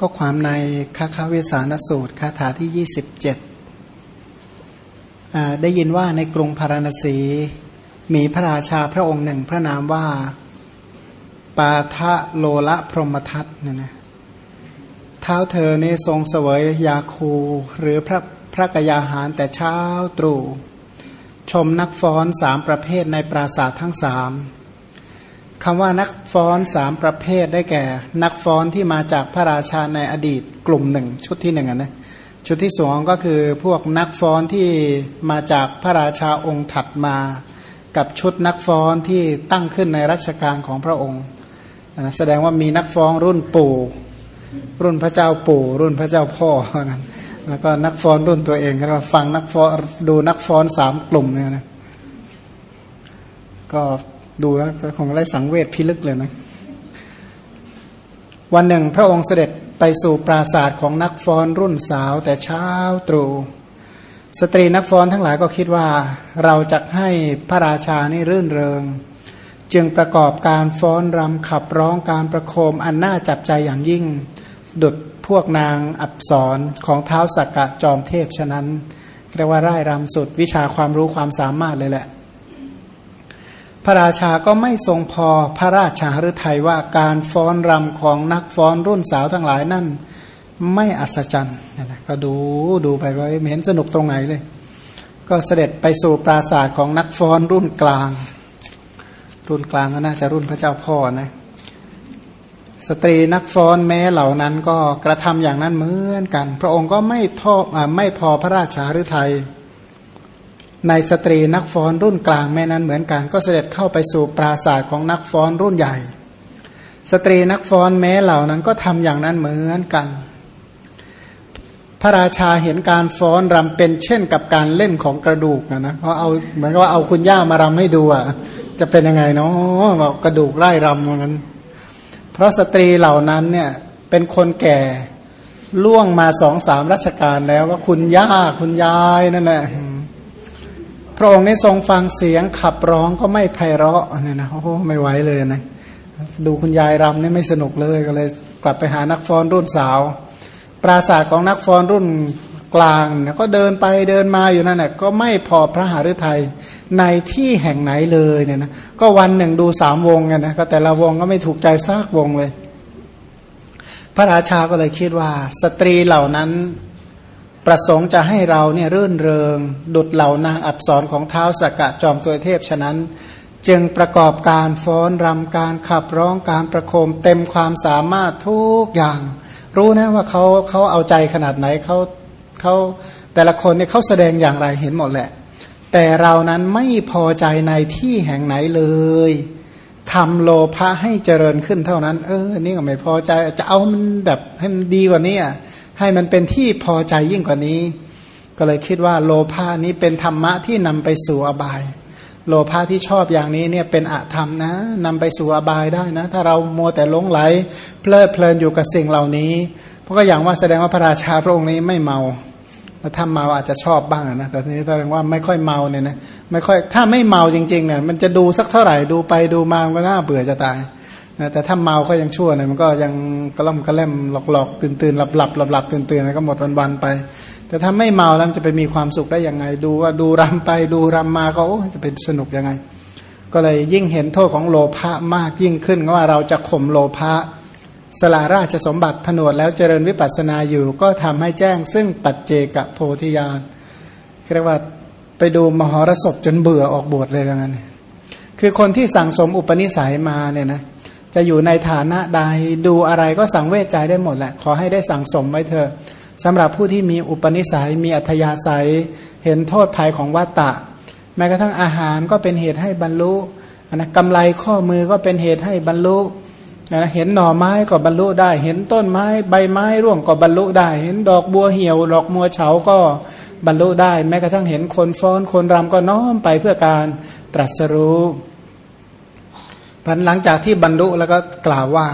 ก็ความในคาคาเวสานสูตรคาถาที่ 27 ได้ยินว่าในกรุงพาราณสี มีพระราชาพระองค์หนึ่งพระนามว่า ปาทะโลละพรหมทัตเนี่ยนะเท้าเธอนี่ทรงเสวยยาคู หรือพระพระกยาหารแต่เช้าตรู่ชมนักฟ้อนสามประเภทในปราสาททั้งสาม คำว่านักฟ้อนสามประเภทได้แก่ นักฟ้อนที่มาจากพระราชาในอดีตกลุ่มหนึ่งชุดที่หนึ่งนะชุดที่สองก็คือพวกนักฟ้อนที่มาจากพระราชาองค์ถัดมา กับชุดนักฟ้อนที่ตั้งขึ้นในรัชกาลของพระองค์นะแสดงว่ามีนักฟ้อนรุ่นปู่รุ่นพระเจ้าปู่ รุ่นพระเจ้าพ่อนั้นแล้วก็นักฟ้อนรุ่นตัวเองก็ฟังนักฟ้อนดูนักฟ้อนสามกลุ่มเนี่ยนะก็ ดูแล้วคงได้สังเวชพิลึกเลยนะ วันหนึ่งพระองค์เสด็จไปสู่ปราศาสตร์ของนักฟ้อนรุ่นสาวแต่เช้าตรู่สตรีนักฟ้อนทั้งหลายก็คิดว่า เราจะให้พระราชานี่รื่นเริง จึงประกอบการฟ้อนรำขับร้องการประโคมอันน่าจับใจอย่างยิ่ง ดุดพวกนางอับสรของเท้าสักกะจอมเทพฉะนั้นเรียกว่าร่ายรำสุดวิชาความรู้ความสามารถเลยแหละ พระราชาก็ไม่ทรงพอพระราชาฤทัยว่าการฟ้อนรำของนักฟ้อนรุ่นสาวทั้งหลายนั่น ไม่อัศจรรย์นะก็ดูดูไปว่าเห็นสนุกตรงไหนเลย ก็เสด็จไปสู่ปราศาสตร์ของนักฟ้อนรุ่นกลาง รุ่นกลางก็น่าจะรุ่นพระเจ้าพ่อนะสตรีนักฟ้อนแม้เหล่านั้นก็กระทำอย่างนั้นเหมือนกัน พระองค์ก็ไม่ทอไม่พอพระราชาฤทัย ในสตรีนักฟ้อนรุ่นกลางแม่นั้นเหมือนกัน ก็เสด็จเข้าไปสู่ปราศาสตร์ของนักฟ้อนรุ่นใหญ่ สตรีนักฟ้อนแม้เหล่านั้นก็ทำอย่างนั้นเหมือนกัน พระราชาเห็นการฟ้อนรำเป็นเช่นกับการเล่นของกระดูกนะนะเพราะเอาเหมือนกับว่าเอาคุณย่ามารำให้ดูอะจะเป็นยังไงเนาะบอกกระดูกไร่รำเหมือนกันเพราะสตรีเหล่านั้นเนี่ยเป็นคนแก่ล่วงมาสองสามรัชกาลแล้วว่าคุณย่าคุณยายนั่นแหละ พระองค์นี้ทรงฟังเสียงขับร้องก็ไม่ไพเราะเนี่ยนะโอ้ไม่ไหวเลยนะดูคุณยายรำนี่ไม่สนุกเลยก็เลยกลับไปหานักฟ้อนรุ่นสาว ปราศาสตร์ของนักฟ้อนรุ่นกลางก็เดินไปเดินมาอยู่นั่นแหละก็ไม่พอพระหฤทัยในที่แห่งไหนเลยเนี่ยนะก็วันหนึ่งดูสามวงไงนะก็แต่ละวงก็ไม่ถูกใจซากวงเลย พระราชาก็เลยคิดว่า สตรีเหล่านั้น ประสงค์จะให้เราเนี่ยรื่นเริง ดุดเหล่านางอับสรของเท้าสกกะจอมตัวเทพฉะนั้น จึงประกอบการฟ้อนรำการขับร้องการประโคมเต็มความสามารถทุกอย่าง รู้นะว่าเขาเขาเอาใจขนาดไหนเขาเขาแต่ละคนเนี่ยเขาแสดงอย่างไรเห็นหมดแหละ แต่เรานั้นไม่พอใจในที่แห่งไหนเลยทำโลภะให้เจริญขึ้นเท่านั้น เออนี่ก็ไม่พอใจจะเอามันแบบให้มันดีกว่านี้อะ ให้มันเป็นที่พอใจยิ่งกว่านี้ ก็เลยคิดว่าโลภะนี้เป็นธรรมะที่นำไปสู่อบาย โลภะที่ชอบอย่างนี้เนี่ยเป็นอธรรมนะนำไปสู่อบายได้นะ ถ้าเรามัวแต่หลงไหล เพลิดเพลินอยู่กับสิ่งเหล่านี้เพราะก็อย่างว่าแสดงว่าพระราชาพระองค์นี้ไม่เมาถ้าเมาอาจจะชอบบ้างนะแต่ทีนี้แสดงว่าไม่ค่อยเมาเนี่ยนะไม่ค่อยถ้าไม่เมาจริงๆเนี่ยมันจะดูสักเท่าไหร่ดูไปดูมามันก็น่าเบื่อจะตาย นะแต่ถ้าเมาก็ยังชั่วหน่อยมันก็ยังกระล่ำกระเล่มหลอกหลอกตื่นตื่นหลับหลับหลับหลับตื่นตื่นแล้วก็หมดวันวันไป แต่ถ้าไม่เมาแล้วจะไปมีความสุขได้ยังไง ดูว่าดูรำไปดูรำมาก็โอ้จะเป็นสนุกยังไง ก็เลยยิ่งเห็นโทษของโลภะมากยิ่งขึ้นว่าเราจะข่มโลภะสละราชสมบัติผนวดแล้วเจริญวิปัสสนาอยู่ ก็ทำให้แจ้งซึ่งปัจเจกโพธิญาณเรียกว่าไปดูมหรสพจนเบื่อออกบวชเลยอย่างนั้นคือคนที่สั่งสมอุปนิสัยมาเนี่ยนะ จะอยู่ในฐานะใดดูอะไรก็สังเวทใจได้หมดแหละ ขอให้ได้สั่งสมไว้เถอะสำหรับผู้ที่มีอุปนิสัยมีอัธยาศัย เห็นโทษภัยของวัตตะ แม้กระทั่งอาหารก็เป็นเหตุให้บรรลุนะกำไรข้อมือก็เป็นเหตุให้บรรลุนะเห็นหน่อไม้ก็บรรลุได้ เห็นต้นไม้ใบไม้ร่วงก็บรรลุได้ เห็นดอกบัวเหี่ยว ดอกมัวเฉาก็บรรลุได้ แม้กระทั่งเห็นคนฟ้อนคนรำก็น้อมไปเพื่อการตรัสรู้ พันหลังจากที่บรรลุแล้วก็กล่าวว่า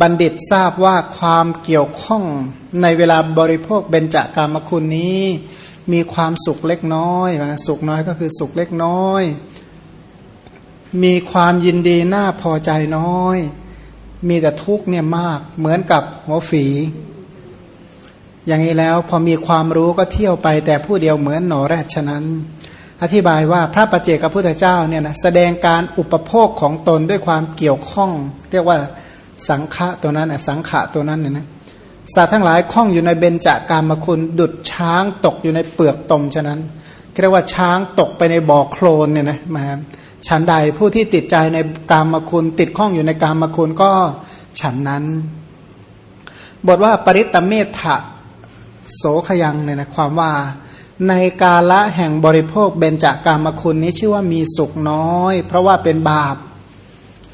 บัณฑิตทราบว่าความเกี่ยวข้องในเวลาบริโภคเบญจากามคุณนี้มีความสุขเล็กน้อย สุขน้อยก็คือสุขเล็กน้อย มีความยินดีน่าพอใจน้อย มีแต่ทุกข์เนี่ยมากเหมือนกับหัวฝี อย่างนี้แล้วพอมีความรู้ก็เที่ยวไปแต่ผู้เดียวเหมือนหนอแรกฉะนั้น อธิบายว่าพระประเจกับพุทธเจ้าเนี่ยนะแสดงการอุปโภคของตนด้วยความเกี่ยวข้อง เรียกว่าสังฆะตัวนั้นสังขะตัวนั้นเนี่ยนะสัตว์ทั้งหลายคล้องอยู่ในเบญจากามคุณดุดช้างตกอยู่ในเปลือกตมฉะนั้นเรียกว่าช้างตกไปในบ่อโคลนเนี่ยนะมาฉันใดผู้ที่ติดใจในกามคุณติดข้องอยู่ในกามคุณก็ฉันนั้น บทว่าปริตตเมธะโสขยังเนี่ยนะความว่า ในกาละแห่งบริโภคเบญจากามคุณนี้ชื่อว่ามีสุขน้อย เพราะว่าเป็นบาป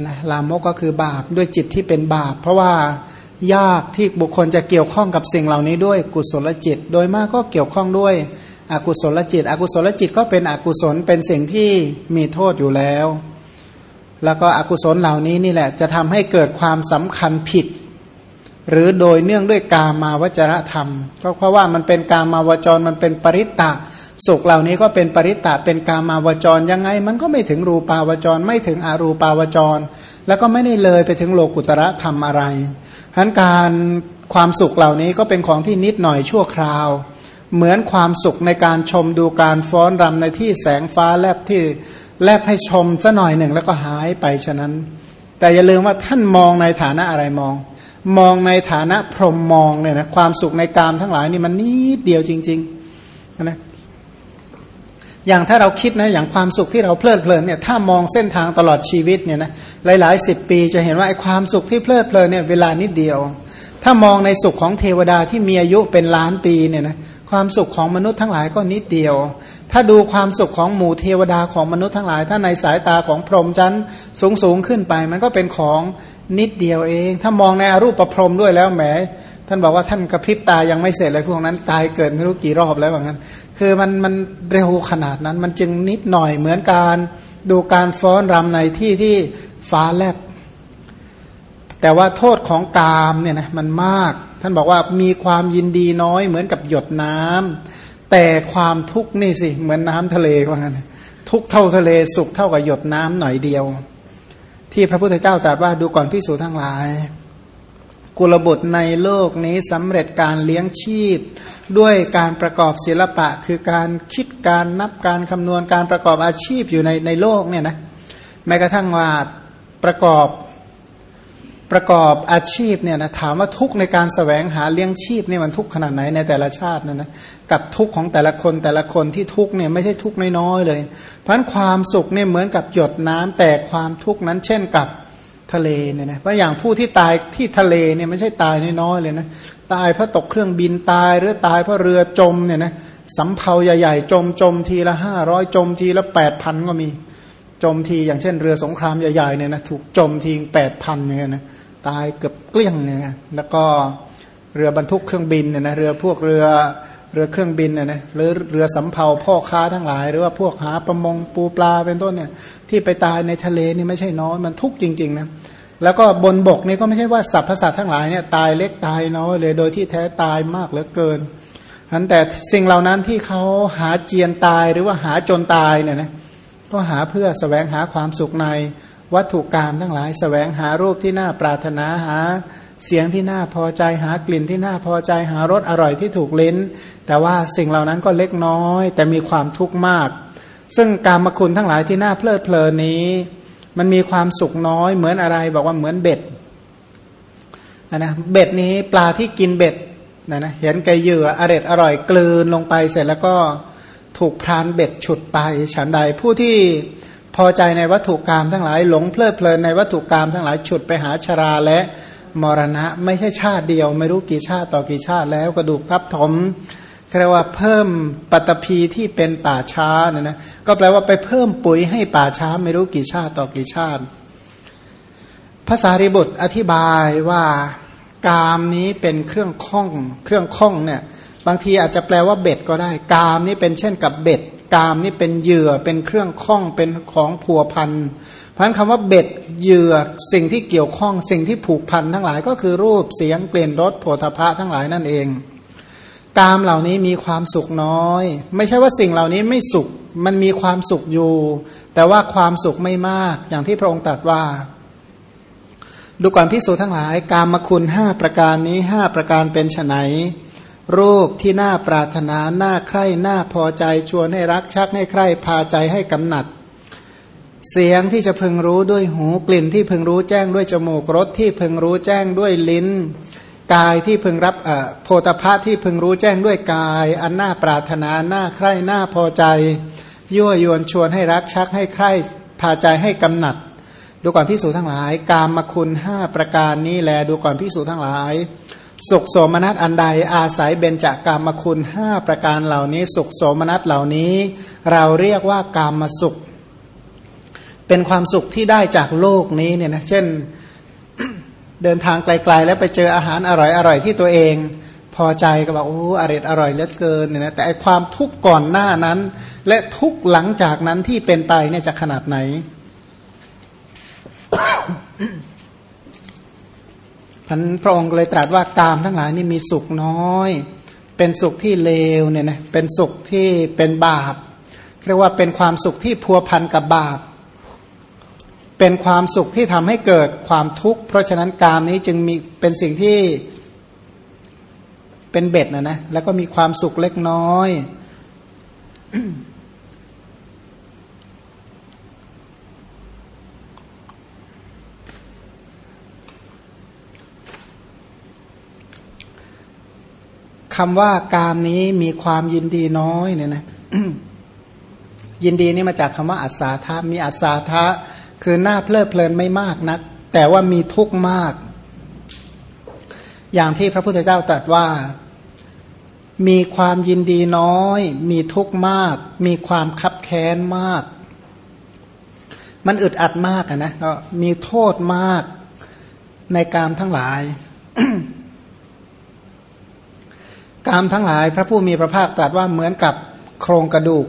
นะลามกก็คือบาปด้วยจิตที่เป็นบาป เพราะว่ายากที่บุคคลจะเกี่ยวข้องกับสิ่งเหล่านี้ด้วยกุศลจิต โดยมากก็เกี่ยวข้องด้วยอกุศลจิต อกุศลจิตก็เป็นอกุศลเป็นสิ่งที่มีโทษอยู่แล้ว แล้วก็อกุศลเหล่านี้นี่แหละจะทำให้เกิดความสำคัญผิด หรือโดยเนื่องด้วยกามาวจรธรรม ก็เพราะว่ามันเป็นกามาวจรมันเป็นปริตตะสุขเหล่านี้ก็เป็นปริตตะเป็นกามาวจรยังไง มันก็ไม่ถึงรูปาวจร ไม่ถึงอรูปาวจร แล้วก็ไม่ได้เลยไปถึงโลกุตระธรรมอะไรฉะนั้นการความสุขเหล่านี้ก็เป็นของที่นิดหน่อยชั่วคราว เหมือนความสุขในการชมดูการฟ้อนรำในที่แสงฟ้าแลบที่แลบให้ชมซะหน่อยหนึ่งแล้วก็หายไปฉะนั้น แต่อย่าลืมว่าท่านมองในฐานะอะไรมอง มองในฐานะพรหมมองเนี่ยนะความสุขในกามทั้งหลายนี่มันนิดเดียวจริงๆนะอย่างถ้าเราคิดนะอย่างความสุขที่เราเพลิดเพลินเนี่ยถ้ามองเส้นทางตลอดชีวิตเนี่ยนะหลายๆสิบปีจะเห็นว่าไอ้ความสุขที่เพลิดเพลินเนี่ยเวลานิดเดียว ถ้ามองในสุขของเทวดาที่มีอายุเป็นล้านปีเนี่ยนะความสุขของมนุษย์ทั้งหลายก็นิดเดียว ถ้าดูความสุขของหมู่เทวดาของมนุษย์ทั้งหลาย ถ้าในสายตาของพรหมชั้นสูงสูงขึ้นไป มันก็เป็นของ นิดเดียวเอง ถ้ามองในอรูปประพรมด้วยแล้วแหม ท่านบอกว่าท่านกระพริบตายังไม่เสร็จเลยพวกนั้น ตายเกิดไม่รู้กี่รอบแล้วว่างั้น คือมันมันเร็วขนาดนั้น มันจึงนิดหน่อยเหมือนการดูการฟ้อนรำในที่ที่ฟ้าแลบ แต่ว่าโทษของกามเนี่ยนะมันมาก ท่านบอกว่ามีความยินดีน้อยเหมือนกับหยดน้ำแต่ความทุกข์นี่สิเหมือนน้ำทะเลว่างั้นทุกเท่าทะเลสุขเท่ากับหยดน้ำหน่อยเดียว ที่พระพุทธเจ้าตรัสว่าดูก่อนพิสูจทั้งหลาย กุลบุตรในโลกนี้สำเร็จการเลี้ยงชีพ ด้วยการประกอบศิลปะ คือการคิดการนับการคำนวณการประกอบอาชีพอยู่ในในโลกเนี่ยนะแม้กระทั่งว่าประกอบ ประกอบอาชีพเนี่ยนะถามว่าทุกในการสแสวงหาเลี้ยงชีพเนี่ยมันทุกขนาดไหนในแต่ละชาตินะนะกับทุกของแต่ละคนแต่ละคนที่ทุกเนี่ยไม่ใช่ทุกน้อยๆเลย เพราะฉะนั้นความสุขเนี่ยเหมือนกับหยดน้ำแต่ความทุกนั้นเช่นกับทะเลเนี่ยนะเพราะอย่างผู้ที่ตายที่ทะเลเนี่ยไม่ใช่ตายน้อยๆเลยนะตายเพราะตกเครื่องบินตายหรือตายเพราะเรือจมเนี่ยนะสำเภาใหญ่ๆจมจมทีละห้าร้อยจมทีละแปดพันก็มี จมทีอย่างเช่นเรือสงครามใหญ่ๆเนี่ยนะถูกจมทีแปดพันอย่างเงี้ยนะตายเกือบเกลี้ยงเนี่ยนะแล้วก็เรือบรรทุกเครื่องบินเนี่ยนะเรือพวกเรือเรือเครื่องบินเนี่ยนะหรือเรือสำเภาพ่อค้าทั้งหลาย หรือว่าพวกหาประมงปูปลาเป็นต้นเนี่ย ที่ไปตายในทะเลนี่ไม่ใช่น้อยมันทุกข์จริงๆนะแล้วก็บนบกนี่ก็ไม่ใช่ว่าสัพพสัตทั้งหลายเนี่ยตายเล็กตายน้อยเลยโดยที่แท้ตายมากเหลือเกินอันแต่สิ่งเหล่านั้นที่เขาหาเจียนตายหรือว่าหาจนตายเนี่ยนะ ก็หาเพื่อสแสวงหาความสุขในวัตถุกรรมทั้งหลายสแสวงหารูปที่น่าปรารถนาหาเสียงที่น่าพอใจหากลิ่นที่น่าพอใจหารสอร่อยที่ถูกลิ้น แต่ว่าสิ่งเหล่านั้นก็เล็กน้อย แต่มีความทุกข์มาก ซึ่งการมคุณทั้งหลายที่น่าเพลิดเพลินนี้ มันมีความสุขน้อยเหมือนอะไรบอกว่าเหมือนเบ็ดนะเบ็ดนี้ปลาที่กินเบ็ดนะนะเห็นไก่เหยื่ออร่อยอร่อยกลืนลงไปเสร็จแล้วก็ ถูกพรานเบ็ดฉุดไป ฉันใดผู้ที่พอใจในวัตถุกรรมทั้งหลาย หลงเพลิดเพลินในวัตถุกรรมทั้งหลายฉุดไปหาชราและมรณะ ไม่ใช่ชาติเดียว ไม่รู้กี่ชาติต่อกี่ชาติแล้วกระดูกทับถมเรียกว่าเพิ่มปัตภีที่เป็นป่าช้าเนี่ยนะก็แปลว่าไปเพิ่มปุ๋ยให้ป่าช้าไม่รู้กี่ชาติต่อกี่ชาติภาษาริบุตรอธิบายว่ากามนี้เป็นเครื่องข้อง เครื่องข้องเนี่ย บางทีอาจจะแปลว่าเบ็ดก็ได้ กามนี้เป็นเช่นกับเบ็ด กามนี้เป็นเหยื่อเป็นเครื่องข้องเป็นของผัวพันเพราะฉะนั้นคำว่าเบ็ดเหยื่อสิ่งที่เกี่ยวข้องสิ่งที่ผูกพันทั้งหลายก็คือรูปเสียงเกลี่นรสโผฏฐะทั้งหลายนั่นเอง กามเหล่านี้มีความสุขน้อย ไม่ใช่ว่าสิ่งเหล่านี้ไม่สุขมันมีความสุขอยู่ แต่ว่าความสุขไม่มากอย่างที่พระองค์ตรัสว่า ดูก่อนพิสูจทั้งหลาย กามคุณห้าประการนี้ห้าประการเป็นไน รูปที่น่าปรารถนา น่าใคร่ น่าพอใจ ชวนให้รัก ชักให้ใคร่ พาใจให้กำหนัด เสียงที่จะพึงรู้ด้วยหู กลิ่นที่พึงรู้แจ้งด้วยจมูก รสที่พึงรู้แจ้งด้วยลิ้น กายที่พึงรับโพธพะที่พึงรู้แจ้งด้วยกาย อันน่าปรารถนา น่าใคร่ น่าพอใจ ยั่วยวนชวนให้รัก ชักให้ใคร่ พาใจให้กำหนัด ดูก่อนพิสูจทั้งหลาย กามมคุณห้าประการนี้แล ดูก่อนพิสูจทั้งหลาย สุขโสมนัสอันใดอาศัยเบญจากามมคุณห้าประการเหล่านี้ สุขโสมนัสเหล่านี้ เราเรียกว่ากามสุข เป็นความสุขที่ได้จากโลกนี้เนี่ยนะเช่นเดินทางไกล ๆ แล้วไปเจออาหารอร่อยๆที่ตัวเอง พอใจก็บอกโอ้อร่อยอร่อยเหลือเกินเนี่ยนะแต่ไอความทุกข์ก่อนหน้านั้น และทุกหลังจากนั้นที่เป็นไปเนี่ยจะขนาดไหน พันพระองค์เลยตรัสว่ากามทั้งหลายนี่มีสุขน้อย เป็นสุขที่เลวเนี่ยนะเป็นสุขที่เป็นบาปเรียกว่าเป็นความสุขที่พัวพันกับบาป เป็นความสุขที่ทำให้เกิดความทุกข์เพราะฉะนั้นกามนี้จึงมีเป็นสิ่งที่เป็นเบ็ดนะนะแล้วก็มีความสุขเล็กน้อย คำว่ากามนี้มีความยินดีน้อยเนี่ยนะยินดีนี่มาจากคำว่าอัศาธามีอัศาธาคือหน้าเพลิดเพลินไม่มากนัก แต่ว่ามีทุกข์มาก อย่างที่พระพุทธเจ้าตรัสว่า มีความยินดีน้อย มีทุกข์มาก มีความคับแค้นมาก มันอึดอัดมากนะก็มีโทษมากในกามทั้งหลาย กามทั้งหลายพระผู้มีพระภาคตรัสว่าเหมือนกับโครงกระดูก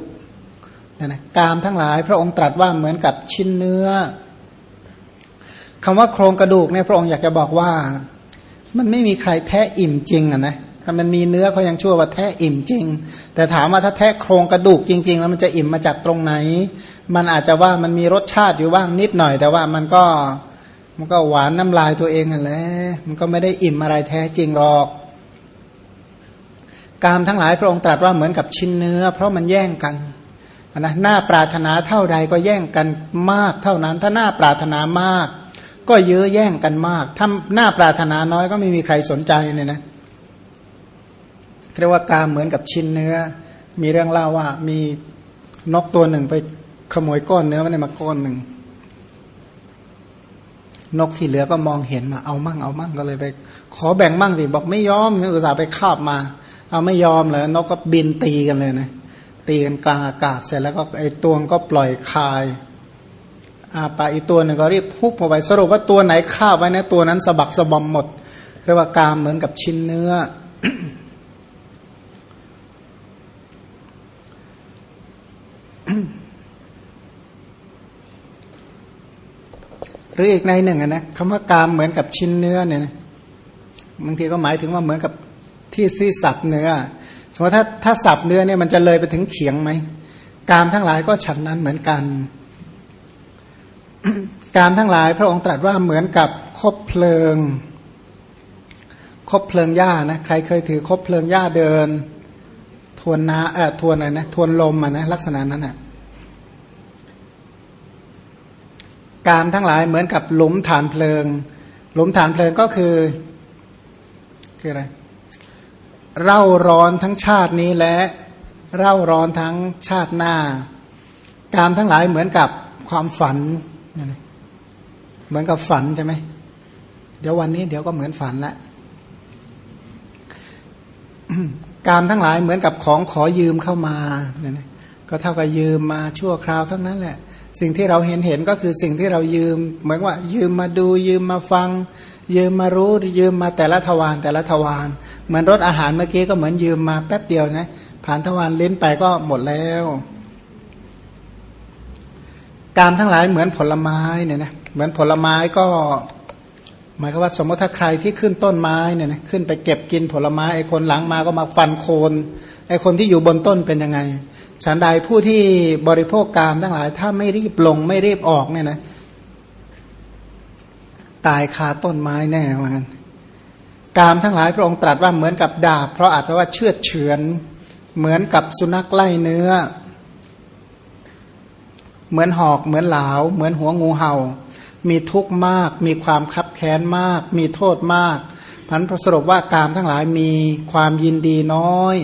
นะนะกามทั้งหลายพระองค์ตรัสว่าเหมือนกับชิ้นเนื้อคำว่าโครงกระดูกเนี่ยพระองค์อยากจะบอกว่า มันไม่มีใครแท้อิ่มจริงอะนะถ้ามันมีเนื้อเขายังชั่วว่าแท้อิ่มจริง แต่ถามว่าถ้าแท้โครงกระดูกจริง ๆ แล้วมันจะอิ่มมาจากตรงไหน มันอาจจะว่ามันมีรสชาติอยู่บ้างนิดหน่อย แต่ว่ามันก็มันก็หวานน้ำลายตัวเองนั่นแหละมันก็ไม่ได้อิ่มอะไรแท้จริงหรอก กามทั้งหลายพระองค์ตรัสว่าเหมือนกับชิ้นเนื้อ เพราะมันแย่งกันนะหน้าปรารถนาเท่าใดก็แย่งกันมากเท่านั้น ถ้าหน้าปรารถนามาก ก็เยอะแย่งกันมากถ้าหน้าปรารถนาน้อยก็ไม่มีใครสนใจเนี่ยนะเรียกว่ากามเหมือนกับชิ้นเนื้อ มีเรื่องเล่าว่ามีนกตัวหนึ่งไปขโมยก้อนเนื้อมาในมาก้อนหนึ่งนกที่เหลือก็มองเห็นมาเอามั่งเอามั่งก็เลยไป ขอแบ่งมั่งสิบอกไม่ยอมอุตส่าห์ไปคาบมา เอาไม่ยอมเลยนกก็บินตีกันเลยนะตีกันกลางอากาศเสร็จแล้วก็ไอ้ตัวก็ปล่อยคายอาปาอีตัวหนึ่งก็รีบพุบออกไปสรุปว่าตัวไหนคาไว้นะตัวนั้นสะบักสะบอมหมดเรียกว่ากามเหมือนกับชิ้นเนื้อ หรืออีกในหนึ่งนะคำว่ากามเหมือนกับชิ้นเนื้อเนี่ยบางทีก็หมายถึงว่าเหมือนกับ ที่ที่สับเนื้อ สมมติถ้าถ้าสับเนื้อเนี่ยมันจะเลยไปถึงเขียงไหมกามทั้งหลายก็ฉันนั้นเหมือนกัน กามทั้งหลายพระองค์ตรัสว่าเหมือนกับคบเพลิง คบเพลิงหญ้านะใครเคยถือคบเพลิงหญ้าเดิน ทวนนาเออทวนอะไรนะทวนลมอะนะลักษณะนั้นอะกามทั้งหลายเหมือนกับหลุมฐานเพลิง หลุมฐานเพลิงก็คือ คืออะไร เร่าร้อนทั้งชาตินี้และเร่าร้อนทั้งชาติหน้า กามทั้งหลายเหมือนกับความฝัน เหมือนกับฝันใช่ไหมเดี๋ยววันนี้เดี๋ยวก็เหมือนฝันละกามทั้งหลายเหมือนกับของขอยืมเข้ามาเนี่ยก็เท่ากับยืมมาชั่วคราวทั้งนั้นแหละ สิ่งที่เราเห็นเห็นก็คือสิ่งที่เรายืม เหมือนว่ายืมมาดูยืมมาฟัง ยืมมารู้ยืมมาแต่ละทวารแต่ละทวาร เหมือนรถอาหารเมื่อกี้ก็เหมือนยืมมาแป๊บเดียวนะ ผ่านทวารลิ้นไปก็หมดแล้วการทั้งหลายเหมือนผลไม้เนี่ยนะเหมือนผลไม้ก็ หมายความว่าสมมติถ้าใครที่ขึ้นต้นไม้เนี่ยนะขึ้นไปเก็บกินผลไม้ไอ้คนหลังมาก็มาฟันโคนไอ้คนที่อยู่บนต้นเป็นยังไงฉันใดผู้ที่บริโภคกามทั้งหลาย ถ้าไม่รีบลงไม่รีบออกเนี่ยนะ ตายคาต้นไม้แน่ว่างั้นก กามทั้งหลายพระองค์ตรัสว่าเหมือนกับดาบ เพราะอาจจะว่าเชือดเฉือน เหมือนกับสุนัขไล่เนื้อ เหมือนหอกเหมือนเหลาเหมือนหัวงูเห่า มีทุกข์มาก มีความคับแค้นมาก มีโทษมากพันสรุปว่ากามทั้งหลายมีความยินดีน้อย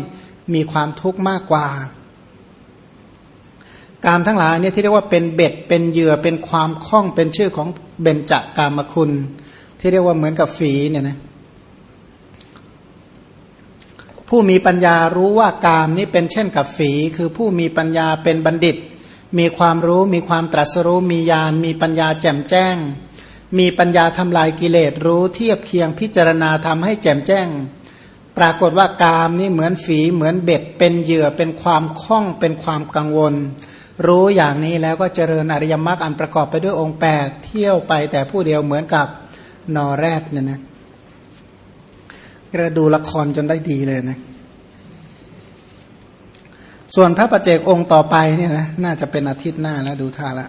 มีความทุกข์มากกว่า กามทั้งหลายเนี่ยที่เรียกว่าเป็นเบ็ดเป็นเหยื่อเป็นความคล่องเป็นชื่อของเบญจกามคุณ ที่เรียกว่าเหมือนกับฝีเนี่ยนะ ผู้มีปัญญารู้ว่ากามนี้เป็นเช่นกับฝี คือผู้มีปัญญาเป็นบัณฑิต มีความรู้มีความตรัสรู้มีญาณมีปัญญาแจ่มแจ้ง มีปัญญาทำลายกิเลสรู้เทียบเคียงพิจารณาทำให้แจ่มแจ้ง ปรากฏว่ากามนี้เหมือนฝีเหมือนเบ็ด เป็นเหยื่อเป็นความคล่องเป็นความกังวล รู้อย่างนี้แล้วก็เจริญอริยมรรคอันประกอบไปด้วยองค์แปดเที่ยวไปแต่ผู้เดียวเหมือนกับนอแรดเนี่ยนะ เราดูละครจนได้ดีเลยนะ ส่วนพระประเจกองค์ต่อไปเนี่ยนะน่าจะเป็นอาทิตย์หน้าแล้วดูท่าละ